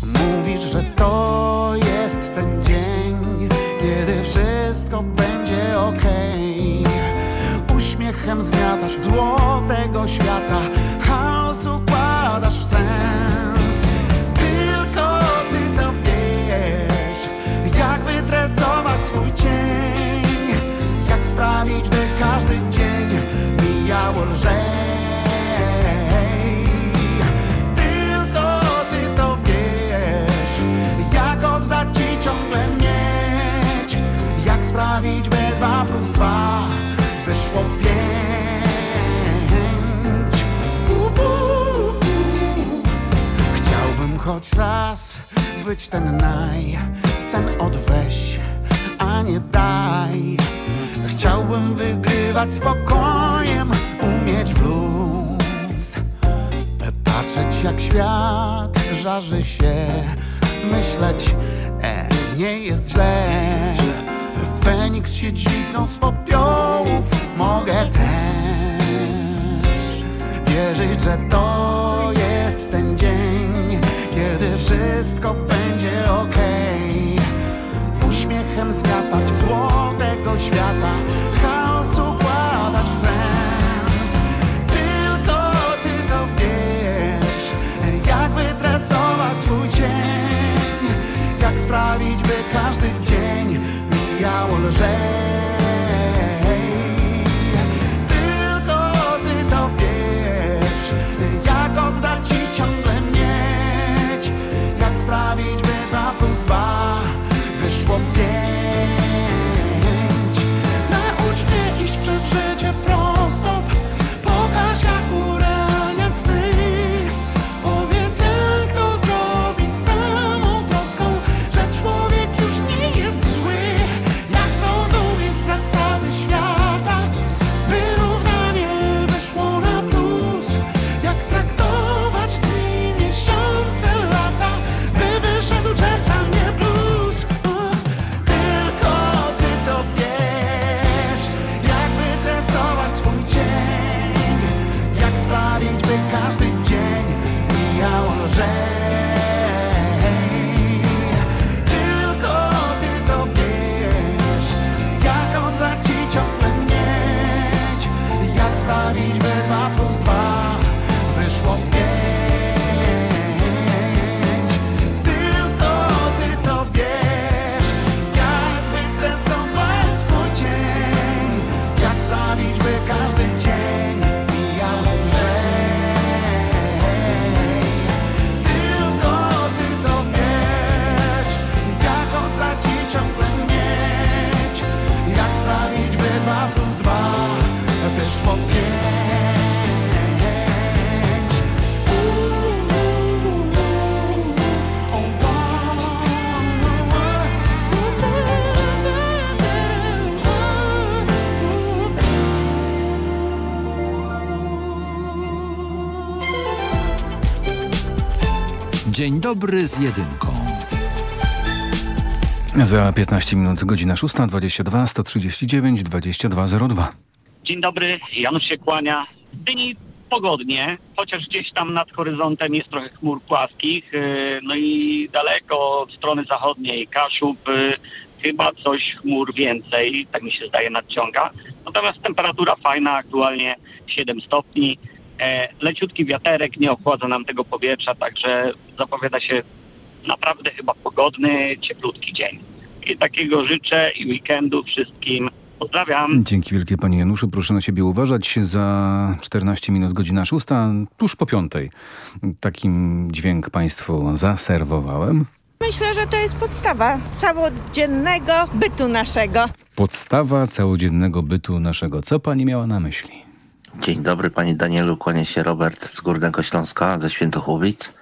Mówisz, że to jest wszystko będzie okej. Okay. Uśmiechem zmiatasz złotego świata Chaos układasz w sens. Tylko ty to wiesz Jak wytresować swój cień. Jak sprawić, by każdy dzień mijał lżej dwa wyszło pięć. Chciałbym choć raz być ten naj, ten odweź, a nie daj. Chciałbym wygrywać spokojem, umieć w luz. Patrzeć jak świat żarzy się, myśleć, e, nie jest źle. Feniks się dźwignął z popiołów Mogę też wierzyć, że to jest ten dzień Kiedy wszystko będzie okej okay. Uśmiechem zmiatać złotego świata dobry z jedynką. Za 15 minut godzina 6.22, 139 2202. Dzień dobry, Janusz się kłania. W Gdyni pogodnie, chociaż gdzieś tam nad horyzontem jest trochę chmur płaskich. yy, No i daleko od strony zachodniej Kaszub yy, chyba coś chmur więcej, tak mi się zdaje, nadciąga. Natomiast temperatura fajna, aktualnie 7 stopni. E, Leciutki wiaterek nie ochładza nam tego powietrza, także zapowiada się naprawdę chyba pogodny, cieplutki dzień. I takiego życzę i weekendu wszystkim. Pozdrawiam. Dzięki wielkie panie Januszu. Proszę na siebie uważać. Za 14 minut godzina 6, tuż po piątej. Takim dźwięk państwu zaserwowałem. Myślę, że to jest podstawa całodziennego bytu naszego. Podstawa całodziennego bytu naszego. Co pani miała na myśli? Dzień dobry Panie Danielu, kłania się Robert z Górnego Śląska, ze Świętochłowic.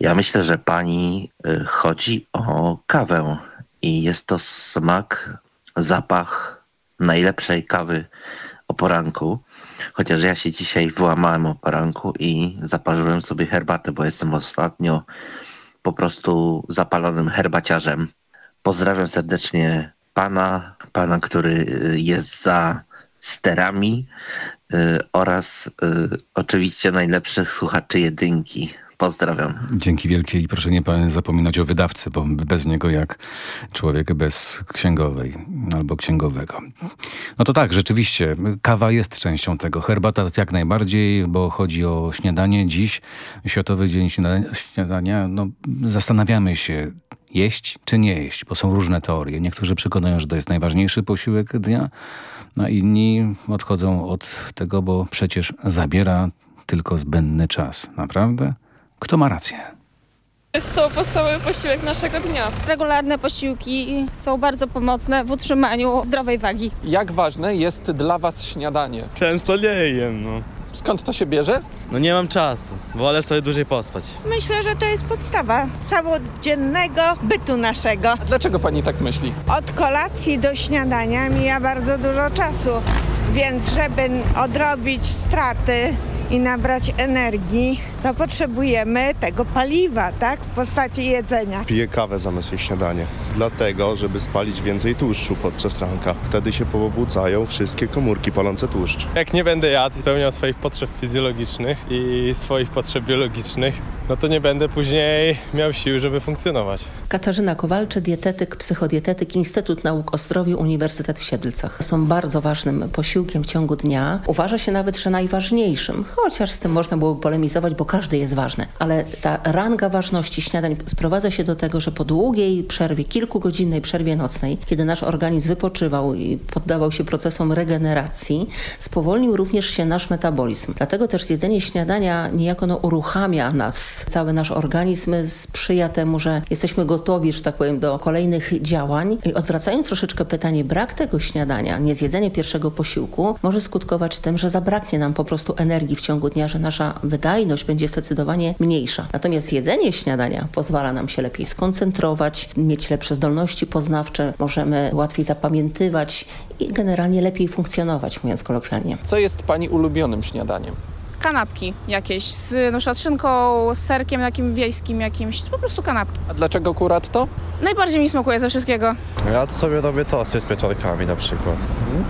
Ja myślę, że Pani y, chodzi o kawę i jest to smak, zapach najlepszej kawy o poranku. Chociaż ja się dzisiaj wyłamałem o poranku i zaparzyłem sobie herbatę, bo jestem ostatnio po prostu zapalonym herbaciarzem. Pozdrawiam serdecznie Pana, Pana, który y, jest za sterami oraz y, oczywiście najlepszych słuchaczy jedynki. Pozdrawiam. Dzięki wielkie i proszę nie zapominać o wydawcy, bo bez niego jak człowiek bez księgowej albo księgowego. No to tak, rzeczywiście, kawa jest częścią tego. Herbata jak najbardziej, bo chodzi o śniadanie. Dziś, Światowy Dzień Śniadania, no, zastanawiamy się, jeść czy nie jeść, bo są różne teorie. Niektórzy przekonają, że to jest najważniejszy posiłek dnia, a inni odchodzą od tego, bo przecież zabiera tylko zbędny czas. Naprawdę? Kto ma rację? Jest to podstawowy posiłek naszego dnia. Regularne posiłki są bardzo pomocne w utrzymaniu zdrowej wagi. Jak ważne jest dla Was śniadanie? Często nie jem, no. Skąd to się bierze? No nie mam czasu, wolę sobie dłużej pospać. Myślę, że to jest podstawa całodziennego bytu naszego. Dlaczego Pani tak myśli? Od kolacji do śniadania mija bardzo dużo czasu, więc żeby odrobić straty i nabrać energii, to potrzebujemy tego paliwa, tak? W postaci jedzenia. Piję kawę zamiast jeść śniadanie. Dlatego, żeby spalić więcej tłuszczu podczas ranka. Wtedy się pobudzają wszystkie komórki palące tłuszcz. Jak nie będę jadł i spełniał swoich potrzeb fizjologicznych i swoich potrzeb biologicznych, no to nie będę później miał sił, żeby funkcjonować. Katarzyna Kowalczy, dietetyk, psychodietetyk, Instytut Nauk o Zdrowiu, Uniwersytet w Siedlcach. Są bardzo ważnym posiłkiem w ciągu dnia. Uważa się nawet, że najważniejszym, chociaż z tym można byłoby polemizować, bo każdy jest ważny. Ale ta ranga ważności śniadań sprowadza się do tego, że po długiej przerwie, kilkugodzinnej przerwie nocnej, kiedy nasz organizm wypoczywał i poddawał się procesom regeneracji, spowolnił również się nasz metabolizm. Dlatego też zjedzenie śniadania niejako no, uruchamia nas. Cały nasz organizm sprzyja temu, że jesteśmy gotowi, że tak powiem, do kolejnych działań. I odwracając troszeczkę pytanie, brak tego śniadania, niezjedzenie pierwszego posiłku może skutkować tym, że zabraknie nam po prostu energii w ciągu dnia, że nasza wydajność będzie zdecydowanie mniejsza. Natomiast jedzenie śniadania pozwala nam się lepiej skoncentrować, mieć lepsze zdolności poznawcze, możemy łatwiej zapamiętywać i generalnie lepiej funkcjonować, mówiąc kolokwialnie. Co jest Pani ulubionym śniadaniem? Kanapki jakieś z na przykład szynką, z serkiem takim wiejskim jakimś, po prostu kanapki. A dlaczego akurat to? Najbardziej mi smakuje ze wszystkiego. Ja sobie robię tosty z pieczarkami na przykład.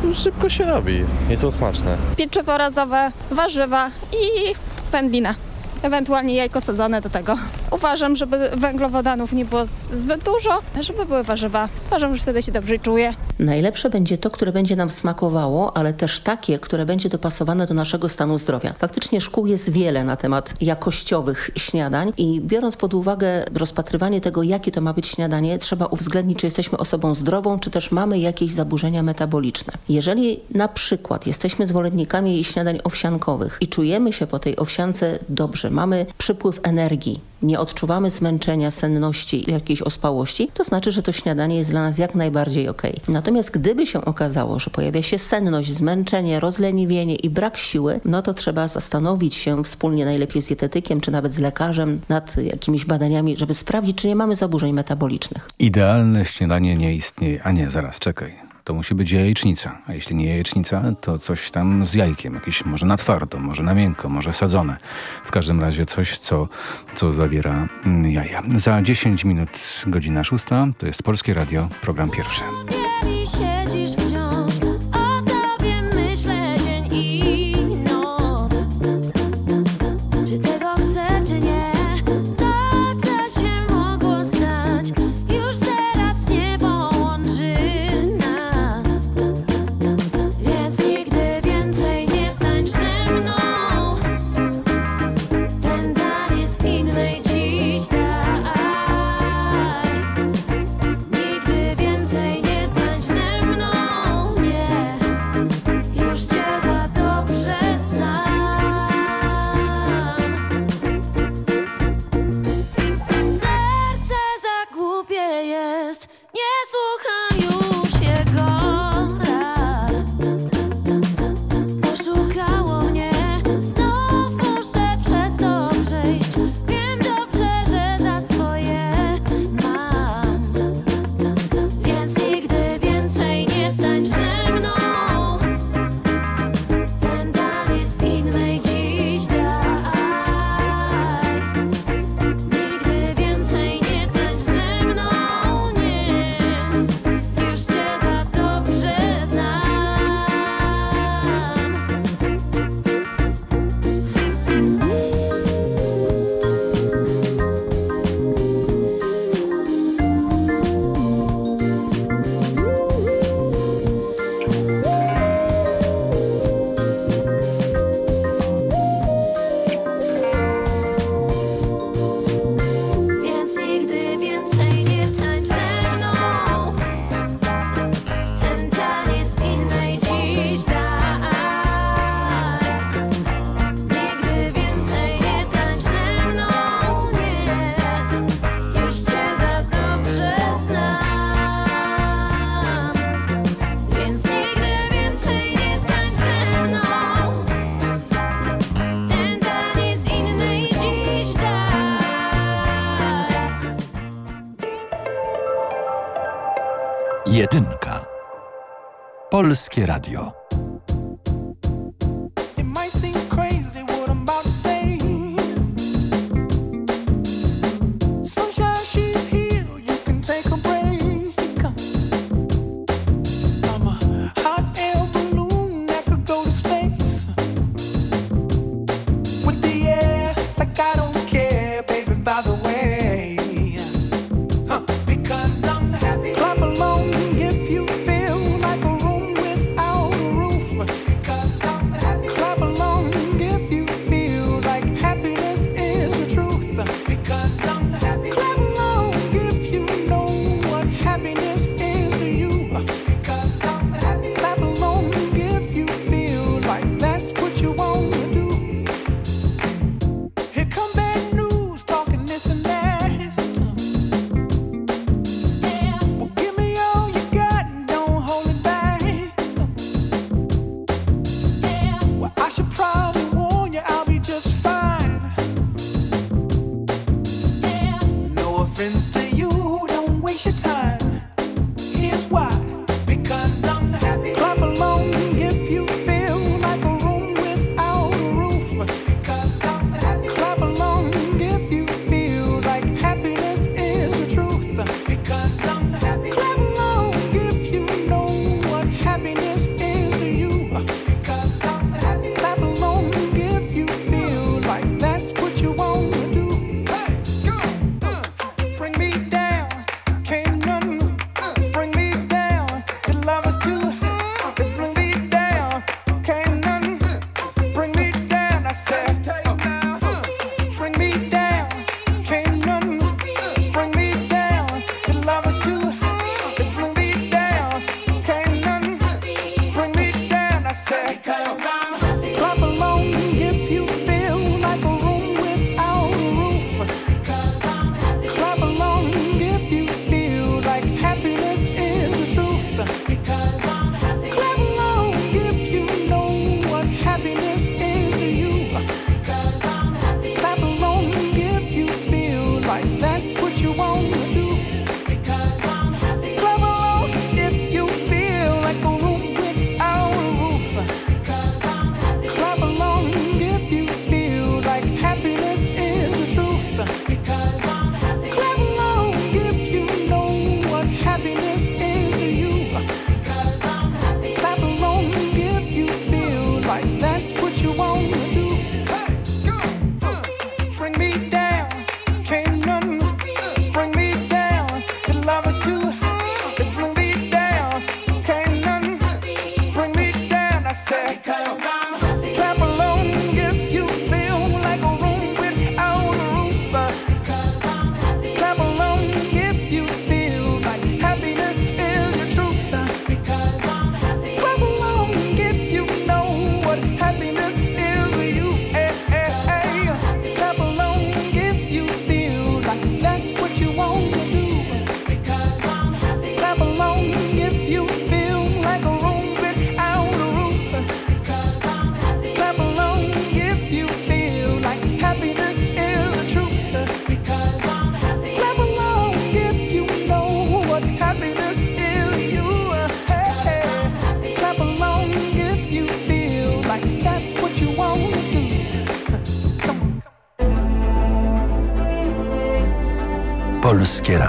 No, szybko się robi i są smaczne. Pieczywo razowe, warzywa i wędlina. Ewentualnie jajko sadzone do tego. Uważam, żeby węglowodanów nie było zbyt dużo, żeby były warzywa. Uważam, że wtedy się dobrze czuję. Najlepsze będzie to, które będzie nam smakowało, ale też takie, które będzie dopasowane do naszego stanu zdrowia. Faktycznie szkół jest wiele na temat jakościowych śniadań i biorąc pod uwagę rozpatrywanie tego, jakie to ma być śniadanie, trzeba uwzględnić, czy jesteśmy osobą zdrową, czy też mamy jakieś zaburzenia metaboliczne. Jeżeli na przykład jesteśmy zwolennikami śniadań owsiankowych i czujemy się po tej owsiance dobrze, mamy przypływ energii, nie odczuwamy zmęczenia, senności, jakiejś ospałości, to znaczy, że to śniadanie jest dla nas jak najbardziej ok. Natomiast gdyby się okazało, że pojawia się senność, zmęczenie, rozleniwienie i brak siły, no to trzeba zastanowić się wspólnie najlepiej z dietetykiem, czy nawet z lekarzem nad jakimiś badaniami, żeby sprawdzić, czy nie mamy zaburzeń metabolicznych. Idealne śniadanie nie istnieje. A nie, zaraz, czekaj. To musi być jajecznica, a jeśli nie jajecznica, to coś tam z jajkiem, jakieś może na twardo, może na miękko, może sadzone. W każdym razie coś, co, co zawiera mm, jaja. Za 10 minut godzina szósta, to jest Polskie Radio, program pierwszy. Polskie Radio.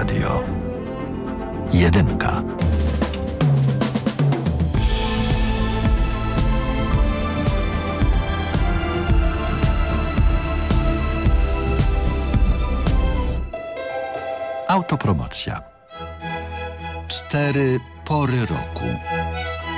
Radio. Jedynka. Autopromocja. Cztery pory roku.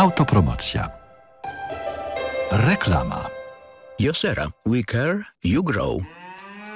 Autopromocja. Reklama. Josera. We care, you grow.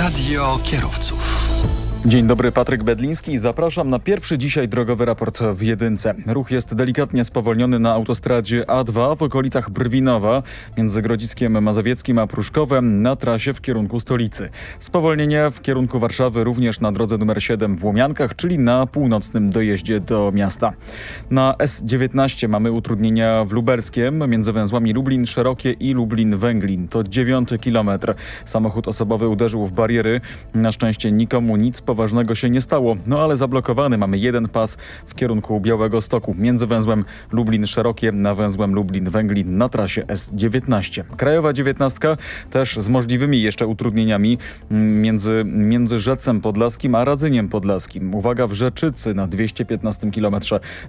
Radio kierowców. Dzień dobry, Patryk Bedliński. Zapraszam na pierwszy dzisiaj drogowy raport w Jedynce. Ruch jest delikatnie spowolniony na autostradzie A2 w okolicach Brwinowa między Grodziskiem Mazowieckim a Pruszkowem na trasie w kierunku stolicy. Spowolnienie w kierunku Warszawy również na drodze numer 7 w Łomiankach, czyli na północnym dojeździe do miasta. Na S19 mamy utrudnienia w Lubelskiem między węzłami Lublin Szerokie i Lublin Węglin. To dziewiąty kilometr. Samochód osobowy uderzył w bariery. Na szczęście nikomu nic poważnego się nie stało, no ale zablokowany mamy jeden pas w kierunku Białego Stoku między węzłem Lublin Szerokie na węzłem Lublin Węglin na trasie S19. Krajowa 19 też z możliwymi jeszcze utrudnieniami mm, między, między Rzecem Podlaskim a Radzyniem Podlaskim. Uwaga w Rzeczycy na 215 km.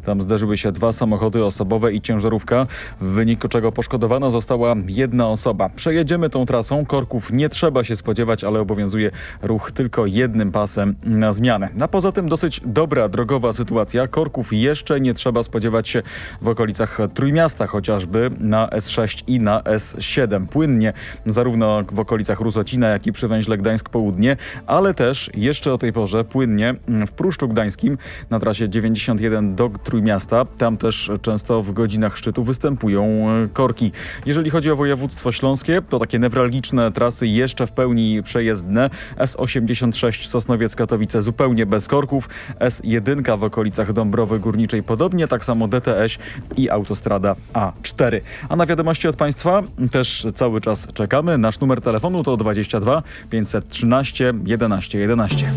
Tam zderzyły się dwa samochody osobowe i ciężarówka, w wyniku czego poszkodowana została jedna osoba. Przejedziemy tą trasą. Korków nie trzeba się spodziewać, ale obowiązuje ruch tylko jednym pasem na zmianę. A poza tym dosyć dobra drogowa sytuacja. Korków jeszcze nie trzeba spodziewać się w okolicach Trójmiasta, chociażby na S6 i na S7. Płynnie zarówno w okolicach Rusocina, jak i przy węźle Gdańsk-Południe, ale też jeszcze o tej porze płynnie w Pruszczu Gdańskim na trasie 91 do Trójmiasta. Tam też często w godzinach szczytu występują e, korki. Jeżeli chodzi o województwo śląskie, to takie newralgiczne trasy jeszcze w pełni przejezdne. S86 Sosnowiec Katowice zupełnie bez korków, S1 w okolicach Dąbrowy Górniczej podobnie, tak samo DTS i autostrada A4. A na wiadomości od Państwa też cały czas czekamy. Nasz numer telefonu to 22 513 11 11.